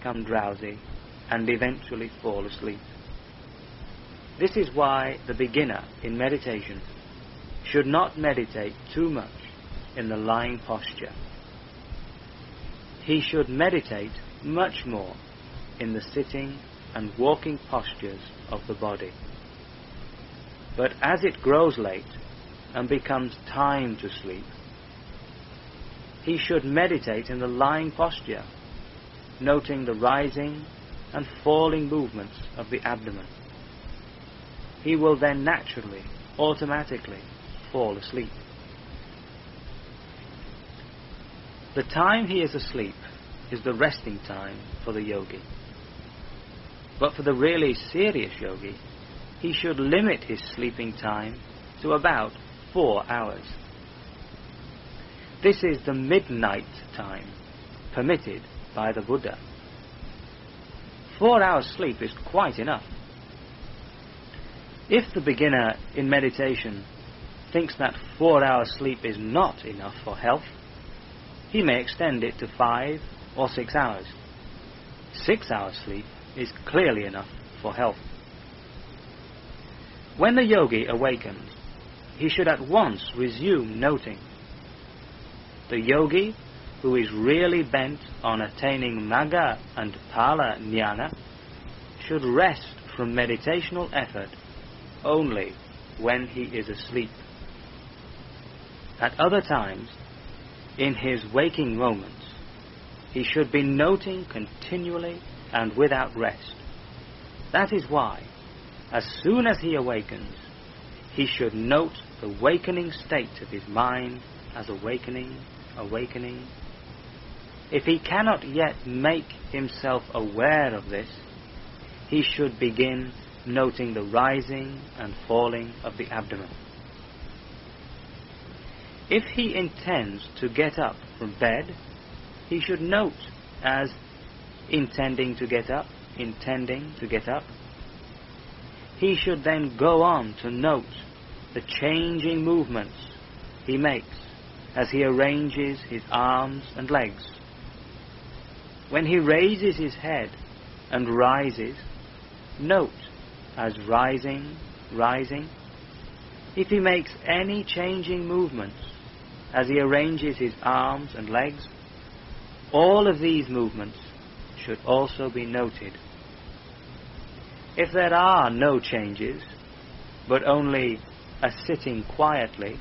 become drowsy and eventually fall asleep. This is why the beginner in meditation should not meditate too much in the lying posture. He should meditate much more in the sitting and walking postures of the body. But as it grows late and becomes time to sleep, he should meditate in the lying posture, noting the rising and falling movements of the abdomen. He will then naturally, automatically fall asleep. The time he is asleep is the resting time for the yogi. But for the really serious yogi, he should limit his sleeping time to about four hours. This is the midnight time permitted by the Buddha. Four hours sleep is quite enough. If the beginner in meditation thinks that four hours sleep is not enough for health, he may extend it to five or six hours. Six hours sleep is clearly enough for health. When the yogi awakens, he should at once resume noting. The yogi, who is really bent on attaining Magga and Phala Jnana, should rest from meditational effort only when he is asleep. At other times, in his waking moments, he should be noting continually and without rest. That is why, as soon as he awakens, he should note the awakening state of his mind as awakening, awakening. If he cannot yet make himself aware of this, he should begin noting the rising and falling of the abdomen. If he intends to get up from bed, he should note as intending to get up, intending to get up. He should then go on to note the changing movements he makes as he arranges his arms and legs. When he raises his head and rises, note as rising, rising. If he makes any changing movements as he arranges his arms and legs, all of these movements should also be noted. If there are no changes, but only a sitting quietly,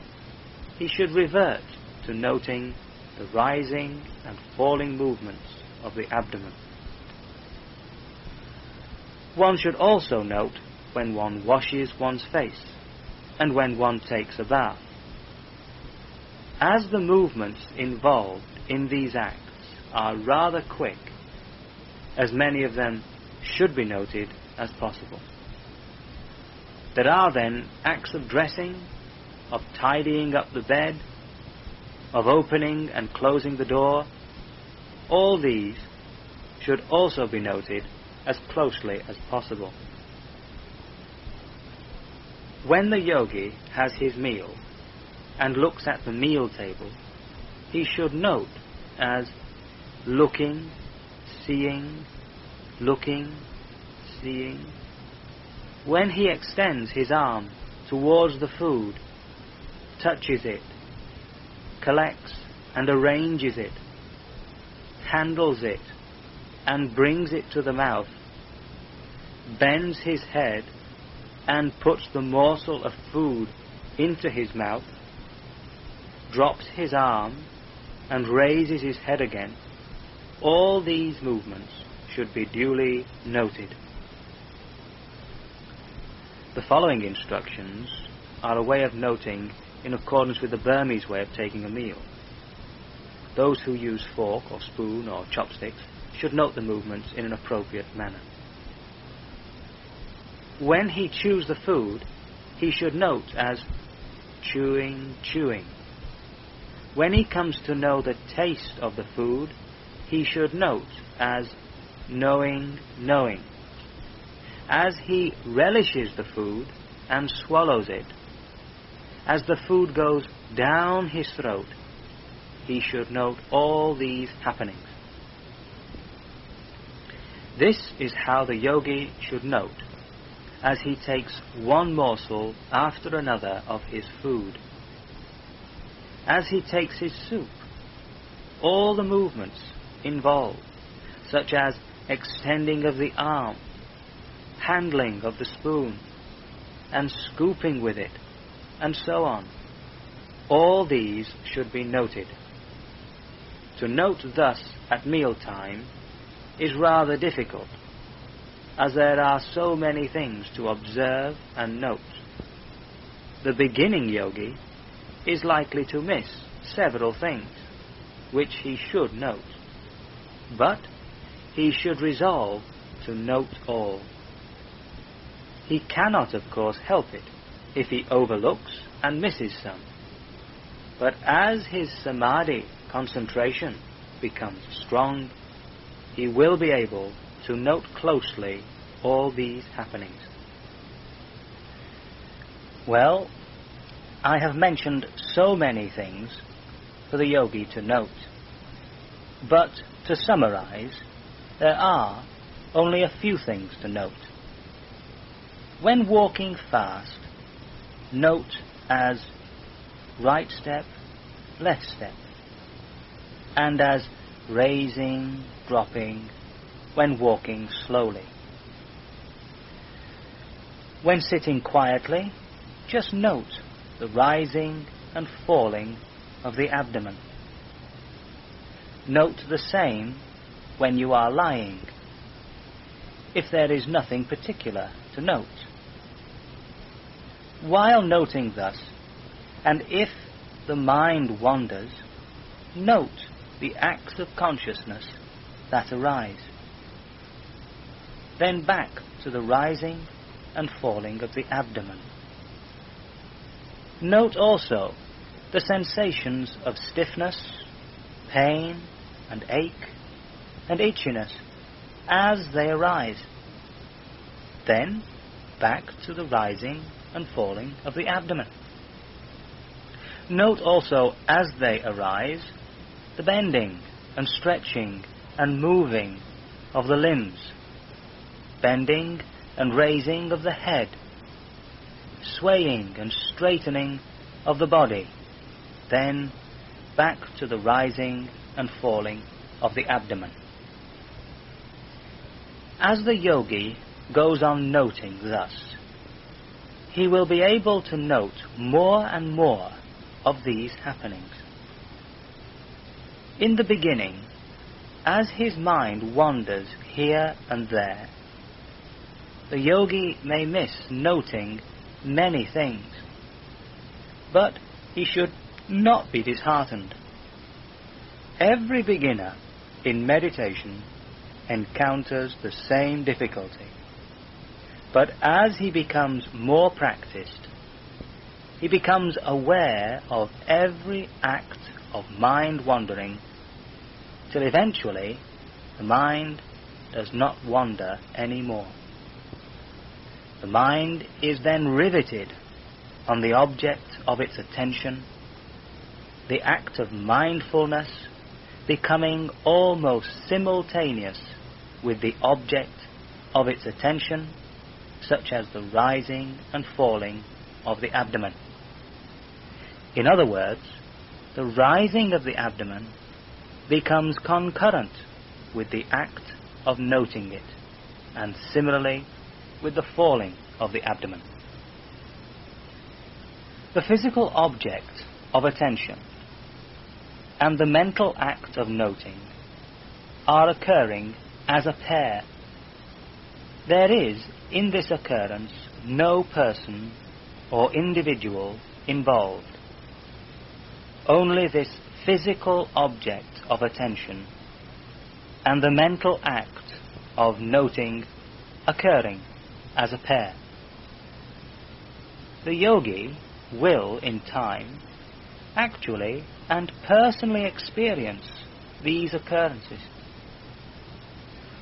he should revert to noting the rising and falling movements of the abdomen. One should also note when one washes one's face and when one takes a bath. As the movements involved in these acts are rather quick, as many of them should be noted as possible. There are then acts of dressing, of tidying up the bed, of opening and closing the door. All these should also be noted as closely as possible. When the yogi has his meal and looks at the meal table, he should note as looking, seeing, looking, seeing. When he extends his arm towards the food, touches it, collects and arranges it, handles it, and brings it to the mouth, bends his head and puts the morsel of food into his mouth, drops his arm and raises his head again, all these movements should be duly noted. The following instructions are a way of noting in accordance with the Burmese way of taking a meal. Those who use fork or spoon or chopsticks should note the movements in an appropriate manner. When he chews the food, he should note as chewing, chewing. When he comes to know the taste of the food, he should note as knowing, knowing. As he relishes the food and swallows it, as the food goes down his throat, he should note all these happenings. This is how the yogi should note as he takes one morsel after another of his food. As he takes his soup, all the movements involved, such as extending of the arm, handling of the spoon, and scooping with it, and so on. All these should be noted. To note thus at mealtime is rather difficult, as there are so many things to observe and note. The beginning yogi is likely to miss several things which he should note, but he should resolve to note all. He cannot, of course, help it if he overlooks and misses some. But as his samadhi concentration becomes strong, he will be able to note closely all these happenings. Well, I have mentioned so many things for the yogi to note. But to summarize, there are only a few things to note. When walking fast, note as right step, left step, and as raising, dropping, when walking slowly. When sitting quietly, just note the rising and falling of the abdomen. Note the same when you are lying, if there is nothing particular to note. While noting thus, and if the mind wanders, note the acts of consciousness that arise. Then back to the rising and falling of the abdomen. Note also the sensations of stiffness, pain, and ache, and itchiness as they arise. Then back to the rising and falling of the abdomen. Note also as they arise the bending and stretching and moving of the limbs, bending and raising of the head, swaying and straightening of the body, then back to the rising and falling of the abdomen. As the yogi goes on noting thus, he will be able to note more and more of these happenings. In the beginning, as his mind wanders here and there, the yogi may miss noting many things. But he should not be disheartened. Every beginner in meditation encounters the same difficulty. But as he becomes more practiced, he becomes aware of every act of mind wandering till eventually the mind does not wander any more. The mind is then riveted on the object of its attention, the act of mindfulness becoming almost simultaneous with the object of its attention, such as the rising and falling of the abdomen. In other words, the rising of the abdomen becomes concurrent with the act of noting it, and similarly with the falling of the abdomen. The physical object of attention and the mental act of noting are occurring as a pair. There is, in this occurrence, no person or individual involved. Only this physical object of attention and the mental act of noting occurring as a pair. The yogi will, in time, actually and personally experience these occurrences.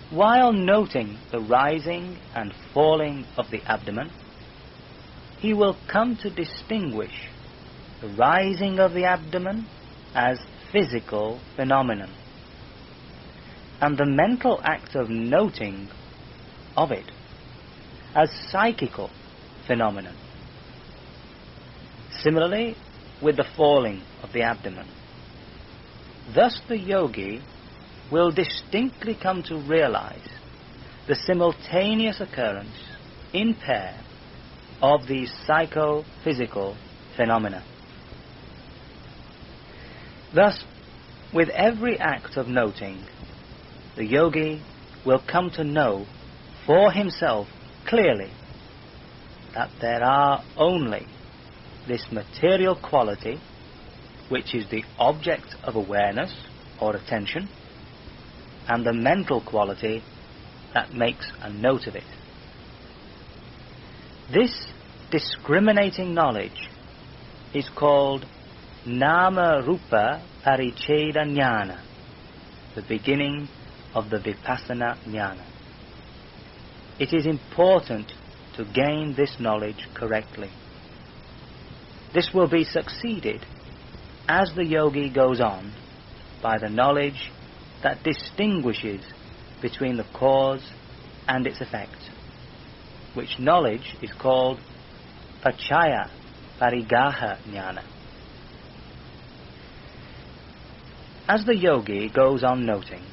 While noting the rising and falling of the abdomen, he will come to distinguish the rising of the abdomen as physical phenomenon, and the mental act of noting of it as psychical phenomenon. Similarly, with the falling of the abdomen. Thus the yogi will distinctly come to realize the simultaneous occurrence in pair of these psychophysical phenomena. Thus, with every act of noting, the yogi will come to know for himself clearly that there are only this material quality, which is the object of awareness or attention, and the mental quality that makes a note of it. This discriminating knowledge is called Nama Rupa Paricheda Jnana, the beginning of the Vipassana Jnana. It is important to gain this knowledge correctly. This will be succeeded as the yogi goes on by the knowledge that distinguishes between the cause and its effect, which knowledge is called Pachaya Parigaha Jnana. As the yogi goes on noting,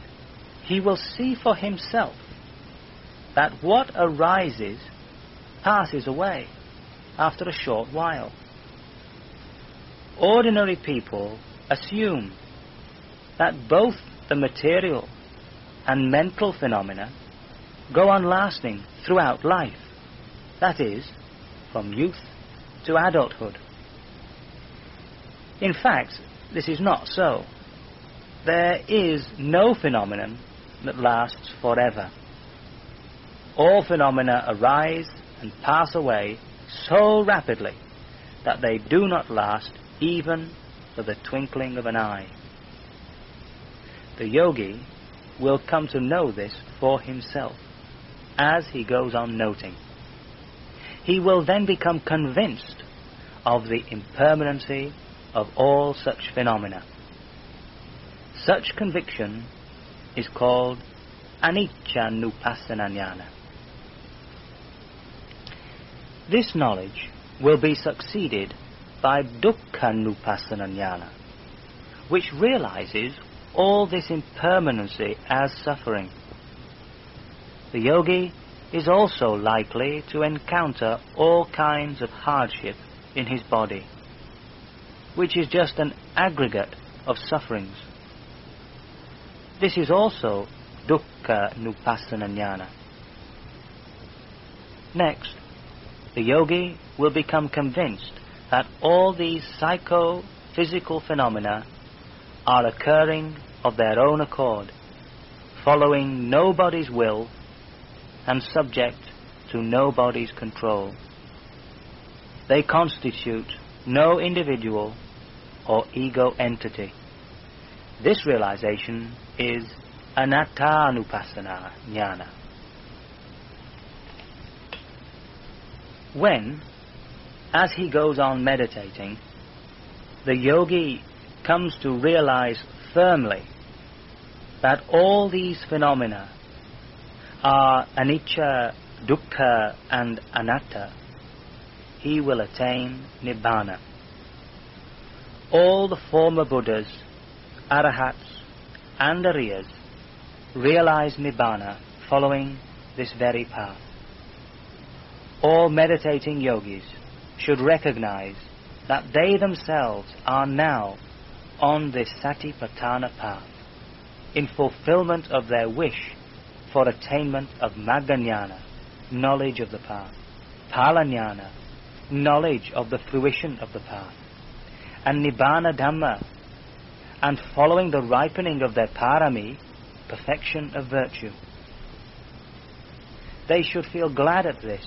he will see for himself that what arises passes away after a short while. Ordinary people assume that both the material and mental phenomena go on lasting throughout life, that is, from youth to adulthood. In fact, this is not so. There is no phenomenon that lasts forever. All phenomena arise and pass away so rapidly that they do not last even for the twinkling of an eye. The yogi will come to know this for himself as he goes on noting. He will then become convinced of the impermanency of all such phenomena. Such conviction is called anicca nupassana jnana. This knowledge will be succeeded by dukkha nupassana jnana, which realizes all this impermanency as suffering. The yogi is also likely to encounter all kinds of hardship in his body, which is just an aggregate of sufferings. This is also dukkha nupassana jnana. Next, the yogi will become convinced that all these psycho-physical phenomena are occurring of their own accord, following nobody's will and subject to nobody's control. They constitute no individual or ego entity. This realization is anattanupassana jnana. When, as he goes on meditating, the yogi comes to realize firmly that all these phenomena are anicca, dukkha, and anatta, he will attain nibbana. All the former Buddhas, Arahats, and Ariyas realize nibbana following this very path. All meditating yogis should recognize that they themselves are now on this satipatthana path in fulfillment of their wish for attainment of Magga knowledge of the path, Phalajnana, knowledge of the fruition of the path, and Nibbana Dhamma, and following the ripening of their parami, perfection of virtue. They should feel glad at this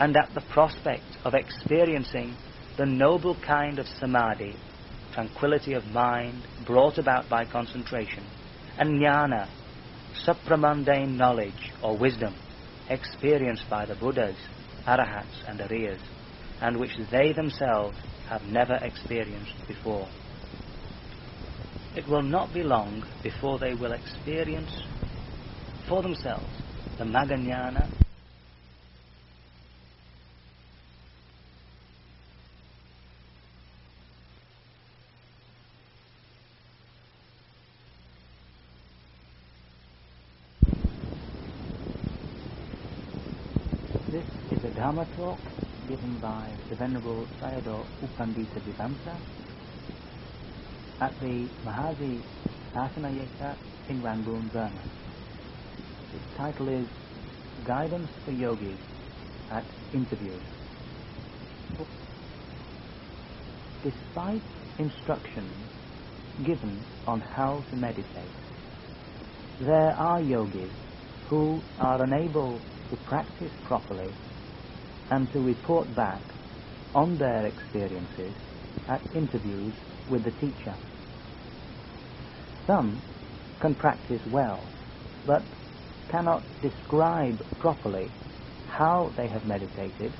and at the prospect of experiencing the noble kind of samadhi, tranquility of mind brought about by concentration, and jnana, supramundane knowledge or wisdom experienced by the Buddhas, Arahats, and Ariyas, and which they themselves have never experienced before. It will not be long before they will experience for themselves the Maganyana. This is a Dharma talk given by the Venerable Sayadaw U Pandita Bhivamsa at the Mahasi Sasana Yeiktha in Rangoon, Burma. Its title is Guidance for Yogis at Interviews. Despite instructions given on how to meditate, there are yogis who are unable to practice properly and to report back on their experiences at interviews with the teacher. Some can practice well, but cannot describe properly how they have meditated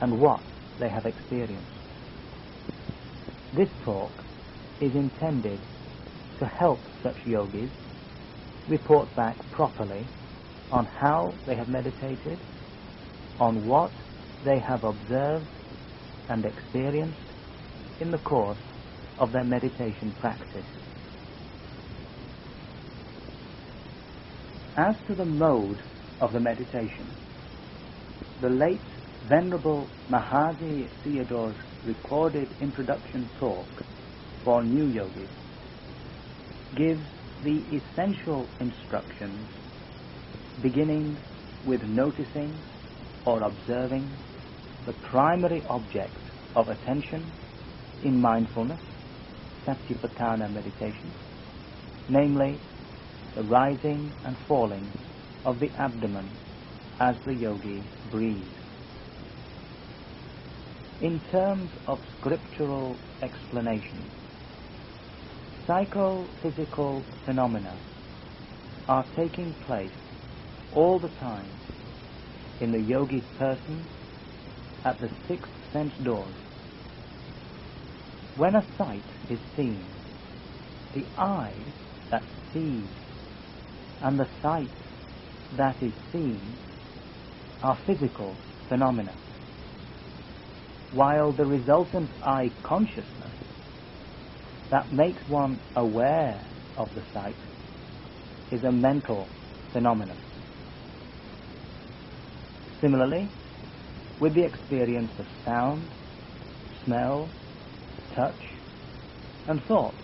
and what they have experienced. This talk is intended to help such yogis report back properly on how they have meditated, on what they have observed and experienced in the course of their meditation practice. As to the mode of the meditation, the late Venerable Mahasi Sayadaw's recorded introduction talk for new yogis gives the essential instructions beginning with noticing or observing the primary object of attention in mindfulness, Satipatthana meditation, namely the rising and falling of the abdomen as the yogi breathes. In terms of scriptural explanation, psychophysical phenomena are taking place all the time in the yogi's person at the six sense doors. When a sight is seen, the eye that sees and the sight that is seen are physical phenomena, while the resultant eye consciousness that makes one aware of the sight is a mental phenomenon. Similarly, with the experience of sound, smell, touch, and thought,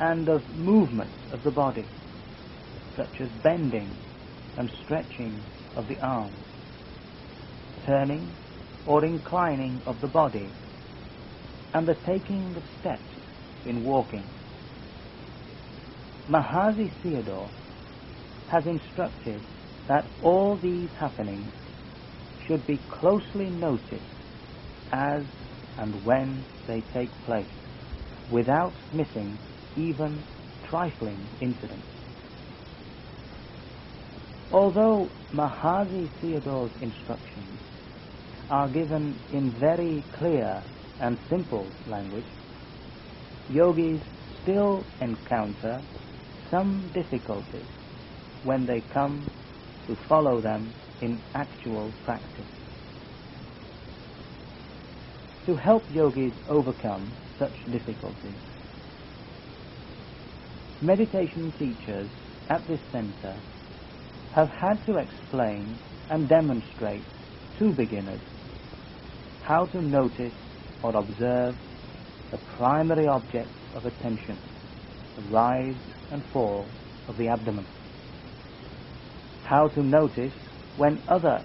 and of movements of the body, such as bending and stretching of the arms, turning or inclining of the body, and the taking of steps in walking. Mahasi Sayadaw has instructed that all these happenings should be closely noted as and when they take place, without missing even trifling incidents. Although Mahasi Sayadaw's instructions are given in very clear and simple language, yogis still encounter some difficulties when they come to follow them in actual practice. To help yogis overcome such difficulties, meditation teachers at this center have had to explain and demonstrate to beginners how to notice or observe the primary object of attention, the rise and fall of the abdomen. How to notice when other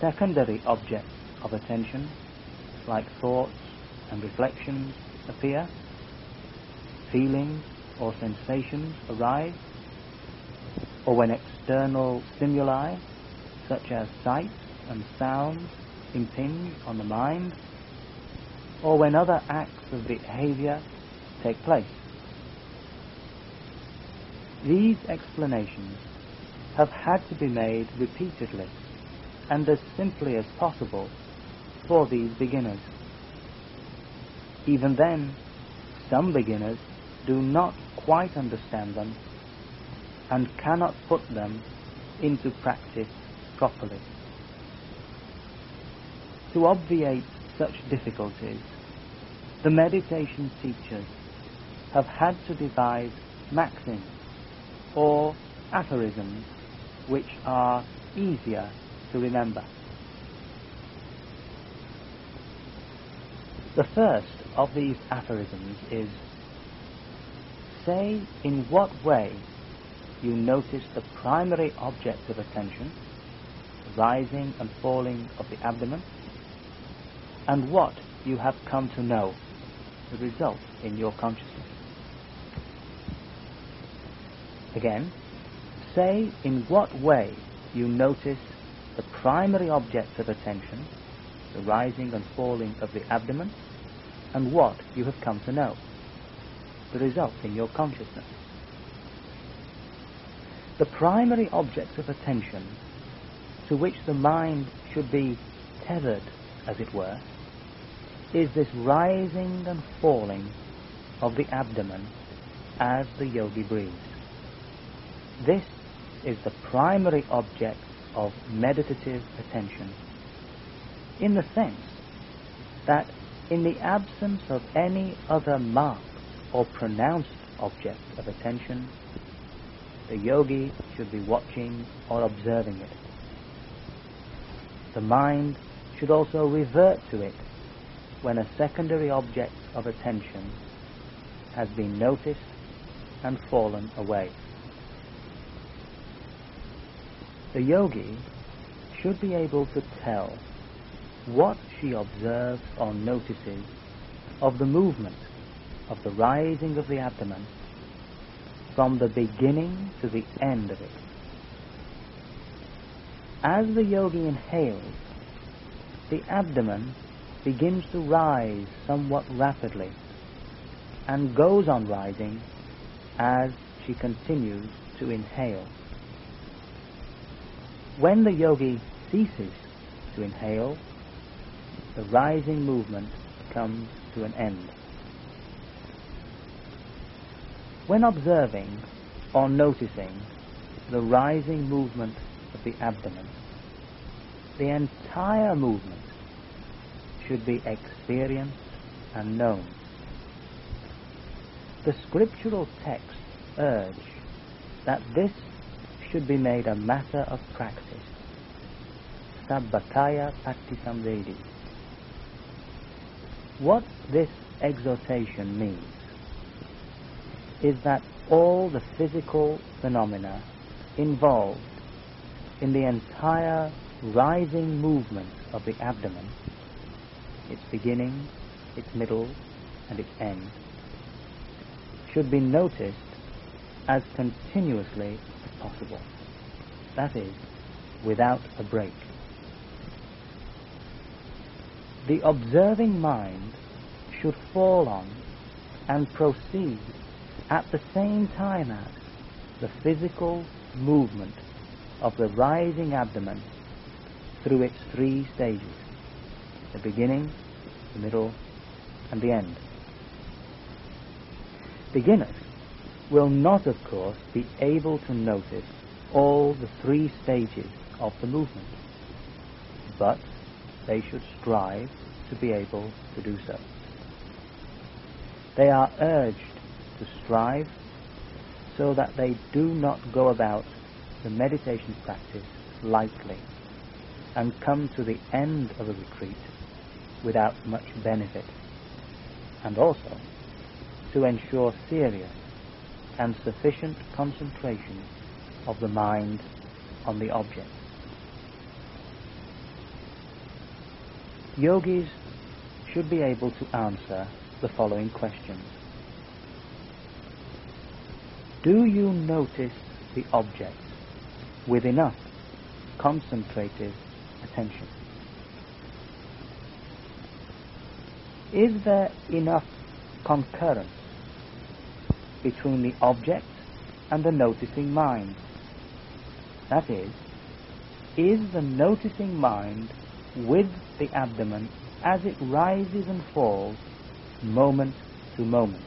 secondary objects of attention, like thoughts and reflections, appear, feelings or sensations arise, or when external stimuli, such as sight and sound, impinge on the mind, or when other acts of behavior take place. These explanations have had to be made repeatedly and as simply as possible for these beginners. Even then, some beginners do not quite understand them and cannot put them into practice properly. To obviate such difficulties, the meditation teachers have had to devise maxims or aphorisms which are easier to remember. The first of these aphorisms is Say in what way you notice the primary object of attention, rising and falling of the abdomen, and what you have come to know, the result in your consciousness. Again, say in what way you notice the primary object of attention, the rising and falling of the abdomen, and what you have come to know, the result in your consciousness. The primary object of attention to which the mind should be tethered, as it were, is this rising and falling of the abdomen as the yogi breathes. This is the primary object of meditative attention in the sense that in the absence of any other marked or pronounced object of attention, the yogi should be watching or observing it. The mind should also revert to it when a secondary object of attention has been noticed and fallen away. The yogi should be able to tell what she observes or notices of the movement of the rising of the abdomen from the beginning to the end of it. As the yogi inhales, the abdomen begins to rise somewhat rapidly and goes on rising as she continues to inhale. When the yogi ceases to inhale, the rising movement comes to an end. When observing or noticing the rising movement of the abdomen, the entire movement should be experienced and known. The scriptural texts urge that this should be made a matter of practice. Sabbakaya Patisamvedi. What this exhortation means is that all the physical phenomena involved in the entire rising movement of the abdomen, its beginning, its middle, and its end, should be noticed as continuously as possible. That is, without a break the observing mind should fall on and proceed at the same time as the physical movement of the rising abdomen through its three stages the beginning, the middle, and the end. Beginners will not, of course, be able to notice all the three stages of the movement, but they should strive to be able to do so. They are urged to strive so that they do not go about the meditation practice lightly and come to the end of a retreat without much benefit, and also to ensure serious and sufficient concentration of the mind on the object. Yogis should be able to answer the following questions. Do you notice the object with enough concentrated attention? Is there enough concurrence between the object and the noticing mind? That is, is the noticing mind with the abdomen as it rises and falls moment to moment.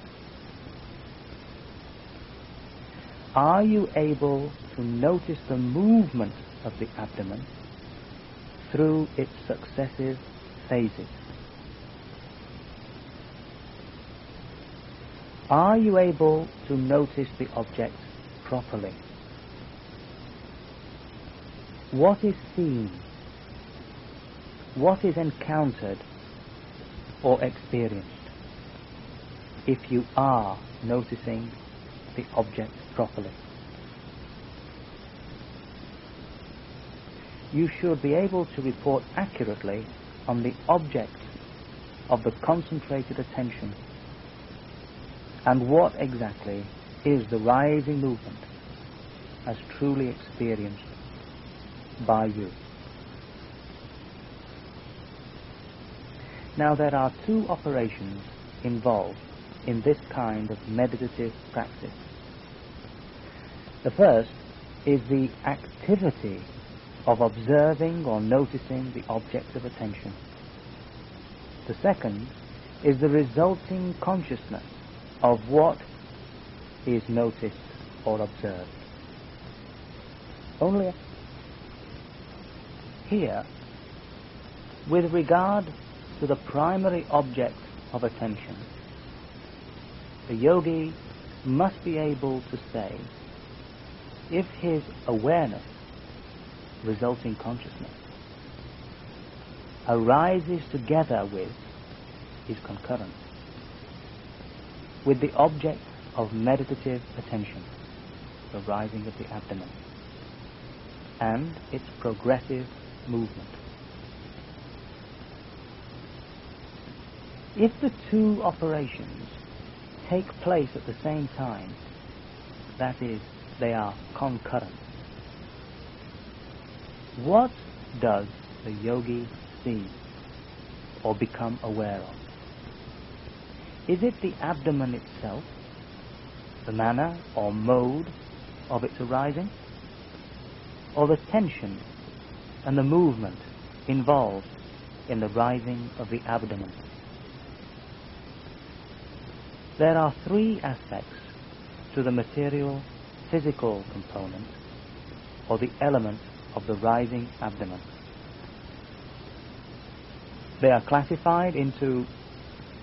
are you able to notice the movement of the abdomen through its successive phases? Are you able to notice the object properly? What is seen? What is encountered or experienced? If you are noticing the object properly. You should be able to report accurately on the object of the concentrated attention and what exactly is the rising movement as truly experienced by you. Now there are two operations involved in this kind of meditative practice. The first is the activity of observing or noticing the object of attention. The second is the resulting consciousness of what is noticed or observed. Only here, with regard to the primary object of attention, the yogi must be able to say if his awareness, resulting consciousness, arises together with, is concurrent, with the object of meditative attention, the rising of the abdomen, and its progressive movement. If the two operations take place at the same time, that is, they are concurrent, what does the yogi see or become aware of? Is it the abdomen itself, the manner or mode of its arising, or the tension and the movement involved in the rising of the abdomen? There are three aspects to the material physical component or the element of the rising abdomen. They are classified into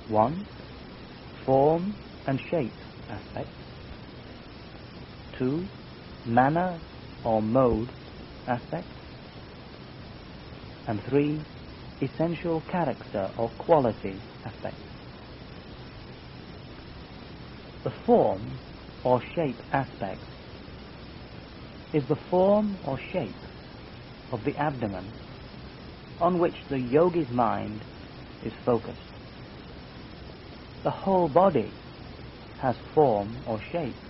1. Form and shape aspects 2. Manner or mode aspect and 3. Essential character or quality aspect. The form or shape aspect is the form or shape of the abdomen on which the yogi's mind is focused. The whole body has form or shape.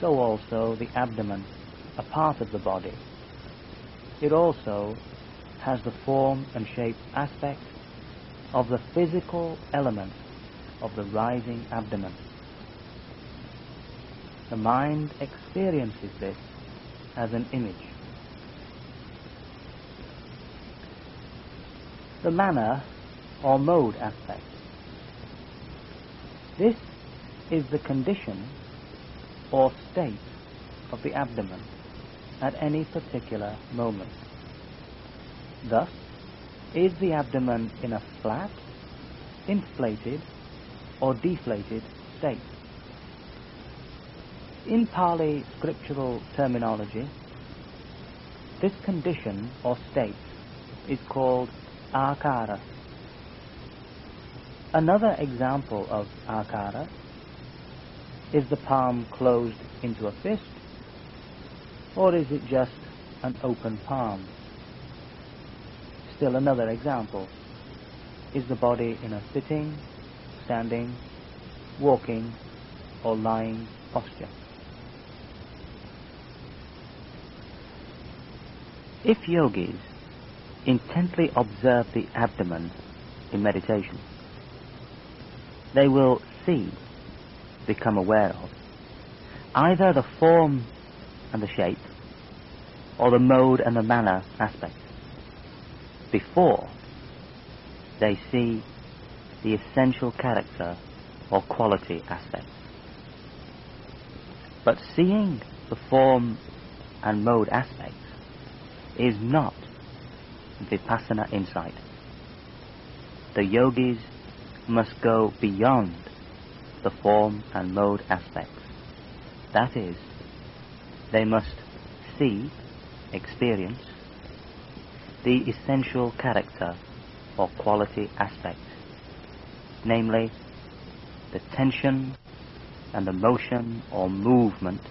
So also the abdomen, a part of the body. It also has the form and shape aspect of the physical element of the rising abdomen. The mind experiences this as an image. The manner or mode aspect. This is the condition or state of the abdomen at any particular moment. Thus, is the abdomen in a flat, inflated, or deflated state? In Pali scriptural terminology, this condition or state is called akara. Another example of akara is the palm closed into a fist, or is it just an open palm? Still another example. Is the body in a sitting, standing, walking, or lying posture? If yogis intently observe the abdomen in meditation, they will see, become aware of, either the form and the shape, or the mode and the manner aspect, before they see the essential character or quality aspect. But seeing the form and mode aspects is not vipassana insight. The yogis must go beyond the form and mode aspects. That is, they must see, experience, the essential character or quality aspect, namely the tension and the motion or movement